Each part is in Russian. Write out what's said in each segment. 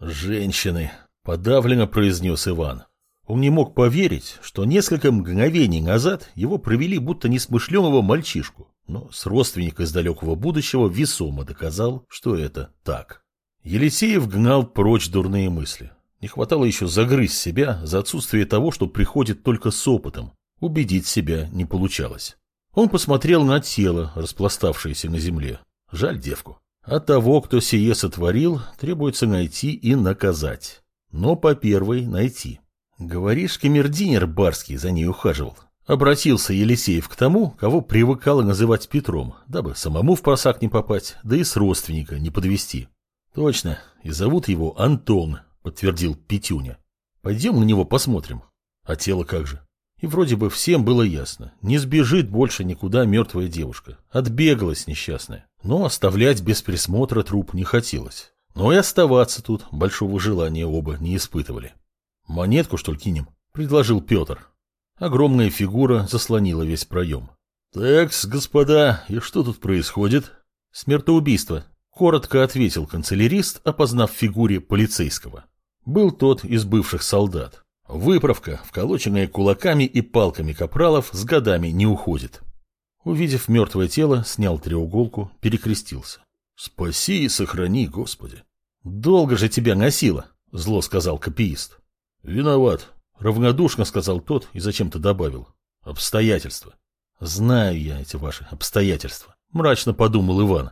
«Женщины», — подавленно произнес Иван. Он не мог поверить, что несколько мгновений назад его провели будто несмышленого мальчишку, но с родственника из далекого будущего весомо доказал, что это так. Елисеев гнал прочь дурные мысли. Не хватало еще загрызть себя за отсутствие того, что приходит только с опытом. Убедить себя не получалось. Он посмотрел на тело, распластавшееся на земле. Жаль девку. А того, кто сие сотворил, требуется найти и наказать. Но по первой найти. Говоришь, камердинер барский за ней ухаживал. Обратился Елисеев к тому, кого привыкало называть Петром, дабы самому в просак не попасть, да и с родственника не подвести. Точно, и зовут его Антон, подтвердил Петюня. Пойдем на него посмотрим. А тело как же? И вроде бы всем было ясно, не сбежит больше никуда мертвая девушка. Отбегалась несчастная. Но оставлять без присмотра труп не хотелось. Но и оставаться тут большого желания оба не испытывали. «Монетку, что ли, кинем?» — предложил Петр. Огромная фигура заслонила весь проем. «Такс, господа, и что тут происходит?» «Смертоубийство», — коротко ответил канцелярист, опознав в фигуре полицейского. Был тот из бывших солдат. Выправка, вколоченная кулаками и палками капралов, с годами не уходит. Увидев мертвое тело, снял треуголку, перекрестился. «Спаси и сохрани, Господи!» «Долго же тебя носило», — зло сказал копиист. «Виноват», — равнодушно сказал тот и зачем-то добавил. «Обстоятельства». «Знаю я эти ваши обстоятельства», — мрачно подумал Иван.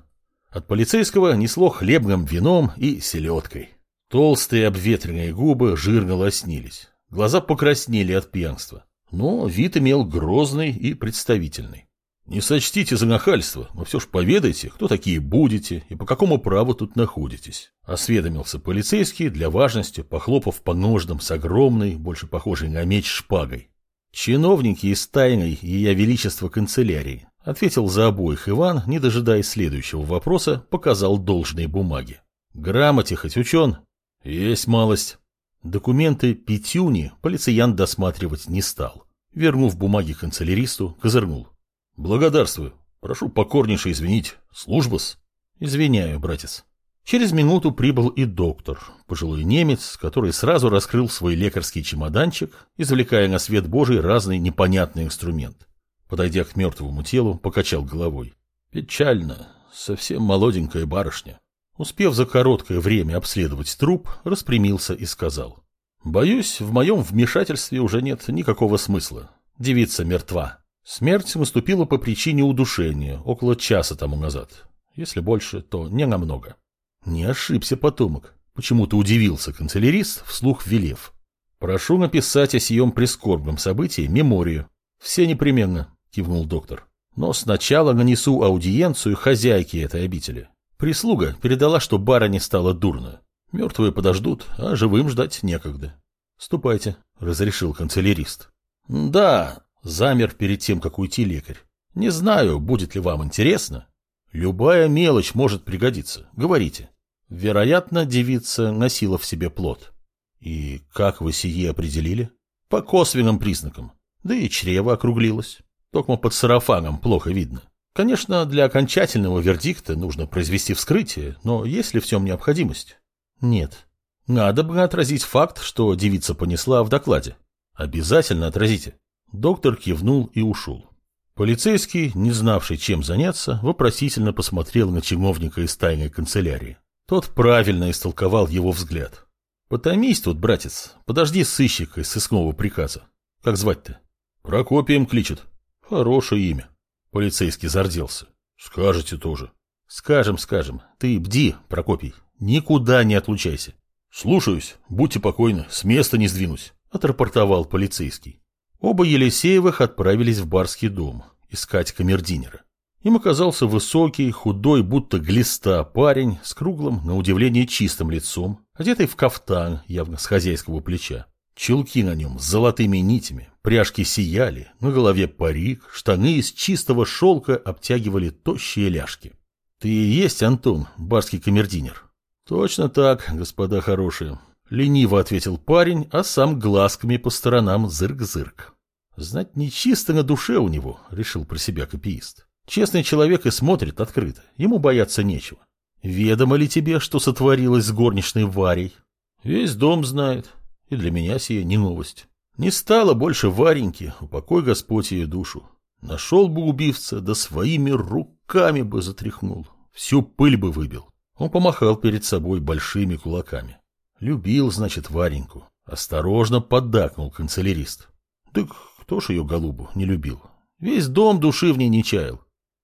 От полицейского несло хлебным вином и селедкой. Толстые обветренные губы жирно лоснились. Глаза покраснели от пьянства. Но вид имел грозный и представительный. Не сочтите за нахальство, но все ж поведайте, кто такие будете и по какому праву тут находитесь. Осведомился полицейский для важности, похлопав по ножнам с огромной, больше похожей на меч шпагой. Чиновники из тайной Ее Величества канцелярии, ответил за обоих Иван, не дожидаясь следующего вопроса, показал должные бумаги. Грамоте хоть учен? Есть малость. Документы Петюни полициян досматривать не стал. Вернув бумаги канцеляристу, козырнул. Благодарствую. Прошу покорнейше извинить. Служба-с. Извиняю, братец. Через минуту прибыл и доктор, пожилой немец, который сразу раскрыл свой лекарский чемоданчик, извлекая на свет Божий разный непонятный инструмент. Подойдя к мертвому телу, покачал головой. Печально. Совсем молоденькая барышня. Успев за короткое время обследовать труп, распрямился и сказал. Боюсь, в моем вмешательстве уже нет никакого смысла. Девица мертва. Смерть наступила по причине удушения около часа тому назад. Если больше, то не намного. Не ошибся потомок. Почему-то удивился канцелярист, вслух велев. Прошу написать о сием прискорбном событии меморию. Все непременно, кивнул доктор. Но сначала нанесу аудиенцию хозяйке этой обители. Прислуга передала, что барыне стало дурно. Мертвые подождут, а живым ждать некогда. Ступайте, разрешил канцелярист. Да, Замер перед тем, как уйти лекарь. Не знаю, будет ли вам интересно. Любая мелочь может пригодиться. Говорите. Вероятно, девица носила в себе плод. И как вы сие определили? По косвенным признакам. Да и чрево округлилось. Только под сарафаном плохо видно. Конечно, для окончательного вердикта нужно произвести вскрытие, но есть ли в чем необходимость? Нет. Надо бы отразить факт, что девица понесла в докладе. Обязательно отразите. Доктор кивнул и ушел. Полицейский, не знавший, чем заняться, вопросительно посмотрел на чиновника из тайной канцелярии. Тот правильно истолковал его взгляд. «Потомись тут, братец, подожди сыщика из сыскного приказа. Как звать-то?» «Прокопием кличет». «Хорошее имя». Полицейский зарделся. «Скажете тоже». «Скажем, скажем. Ты бди, Прокопий. Никуда не отлучайся». «Слушаюсь. Будьте покойны. С места не сдвинусь», — отрапортовал полицейский. Оба Елисеевых отправились в барский дом искать камердинера. Им оказался высокий, худой, будто глиста парень с круглым, на удивление чистым лицом, одетый в кафтан, явно с хозяйского плеча. Чулки на нем с золотыми нитями, пряжки сияли, на голове парик, штаны из чистого шелка обтягивали тощие ляжки. «Ты и есть, Антон, барский камердинер. «Точно так, господа хорошие. Лениво ответил парень, а сам глазками по сторонам зырк-зырк. Знать нечисто на душе у него, решил про себя копиист. Честный человек и смотрит открыто, ему бояться нечего. Ведомо ли тебе, что сотворилось с горничной Варей? Весь дом знает, и для меня сия не новость. Не стало больше Вареньки, упокой Господь ее душу. Нашел бы убивца, да своими руками бы затряхнул, всю пыль бы выбил. Он помахал перед собой большими кулаками. Любил, значит, Вареньку. Осторожно поддакнул канцелярист. Так кто ж ее голубу не любил? Весь дом души в ней не чаял.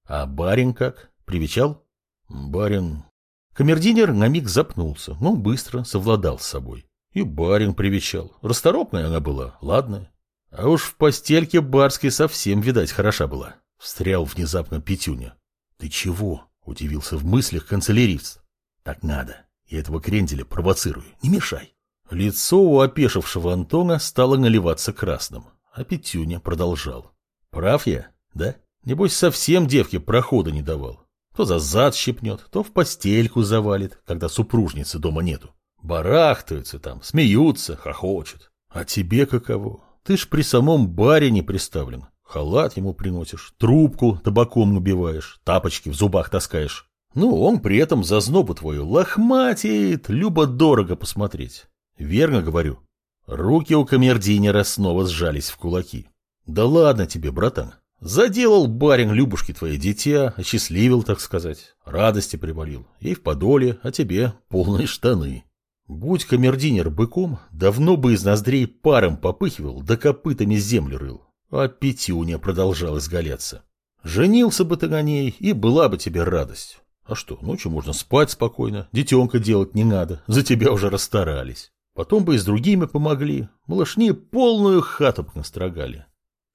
А барин как? Привечал? Барин... Камердинер на миг запнулся, но быстро совладал с собой. И барин привечал. Расторопная она была, ладная. А уж в постельке барской совсем, видать, хороша была. Встрял внезапно Петюня. Ты чего? Удивился в мыслях канцелярист. Так надо. Я этого кренделя провоцирую. Не мешай. Лицо у опешившего Антона стало наливаться красным, а Петюня продолжал. Прав я, да? Небось, совсем девке прохода не давал. То за зад щипнет, то в постельку завалит, когда супружницы дома нету. Барахтаются там, смеются, хохочут. А тебе каково? Ты ж при самом баре не приставлен. Халат ему приносишь, трубку табаком убиваешь, тапочки в зубах таскаешь. Ну, он при этом за знобу твою лохматит, любо-дорого посмотреть. Верно говорю. Руки у камердинера снова сжались в кулаки. Да ладно тебе, братан. Заделал барин Любушки твои дитя, осчастливил, так сказать. Радости приболил. Ей в подоле, а тебе полные штаны. Будь камердинер быком, давно бы из ноздрей паром попыхивал, да копытами землю рыл. А Петюня продолжал изгаляться. Женился бы ты на ней, и была бы тебе радость. А что, ночью можно спать спокойно, детенка делать не надо, за тебя уже расстарались. Потом бы и с другими помогли, малышни полную хату бы настрогали.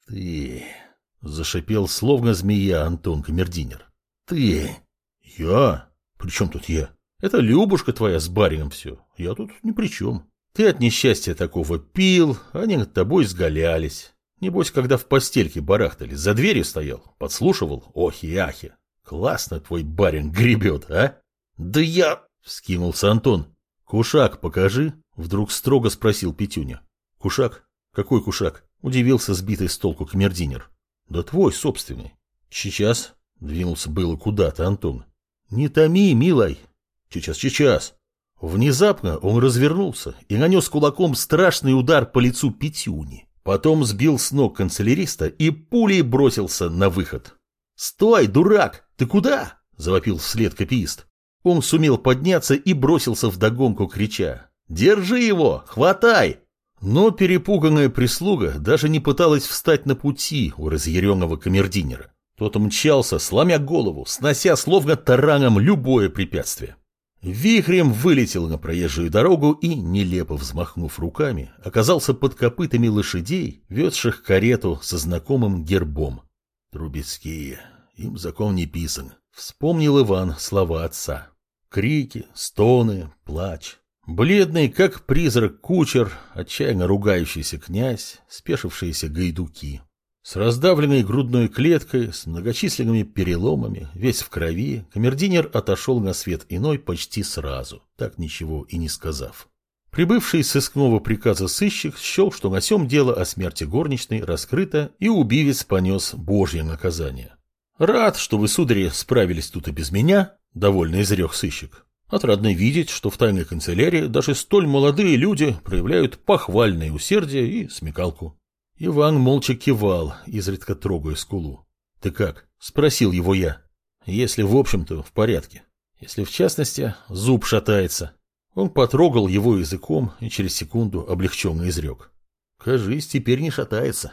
Ты... Зашипел словно змея Антон Камердинер. Ты... Я? При чем тут я? Это Любушка твоя с барином все. Я тут ни при чем. Ты от несчастья такого пил, они над тобой сгалялись. Небось, когда в постельке барахтали, за дверью стоял, подслушивал охи-ахи. Классно твой барин гребет, а? Да я... Вскинулся Антон. Кушак покажи, вдруг строго спросил Петюня. Кушак? Какой кушак? Удивился сбитый с толку камердинер. Да твой собственный. Сейчас. Двинулся было куда-то Антон. Не томи, милой, Сейчас, сейчас. Внезапно он развернулся и нанес кулаком страшный удар по лицу Петюни. Потом сбил с ног канцеляриста и пулей бросился на выход. «Стой, дурак! Ты куда?» – завопил вслед копиист. Он сумел подняться и бросился вдогонку, крича. «Держи его! Хватай!» Но перепуганная прислуга даже не пыталась встать на пути у разъяренного камердинера. Тот мчался, сломя голову, снося словно тараном любое препятствие. Вихрем вылетел на проезжую дорогу и, нелепо взмахнув руками, оказался под копытами лошадей, везших карету со знакомым гербом. Трубецкие, им закон не писан. Вспомнил Иван слова отца. Крики, стоны, плач. Бледный, как призрак кучер, отчаянно ругающийся князь, спешившиеся гайдуки. С раздавленной грудной клеткой, с многочисленными переломами, весь в крови, камердинер отошел на свет иной почти сразу, так ничего и не сказав. Прибывший с искного приказа сыщик счел, что на сём дело о смерти горничной раскрыто, и убивец понес божье наказание. «Рад, что вы, судари, справились тут и без меня», — довольно изрек сыщик. Отрадно видеть, что в тайной канцелярии даже столь молодые люди проявляют похвальное усердие и смекалку. Иван молча кивал, изредка трогая скулу. «Ты как?» — спросил его я. «Если в общем-то в порядке. Если в частности зуб шатается». Он потрогал его языком и через секунду облегченно изрек. «Кажись, теперь не шатается».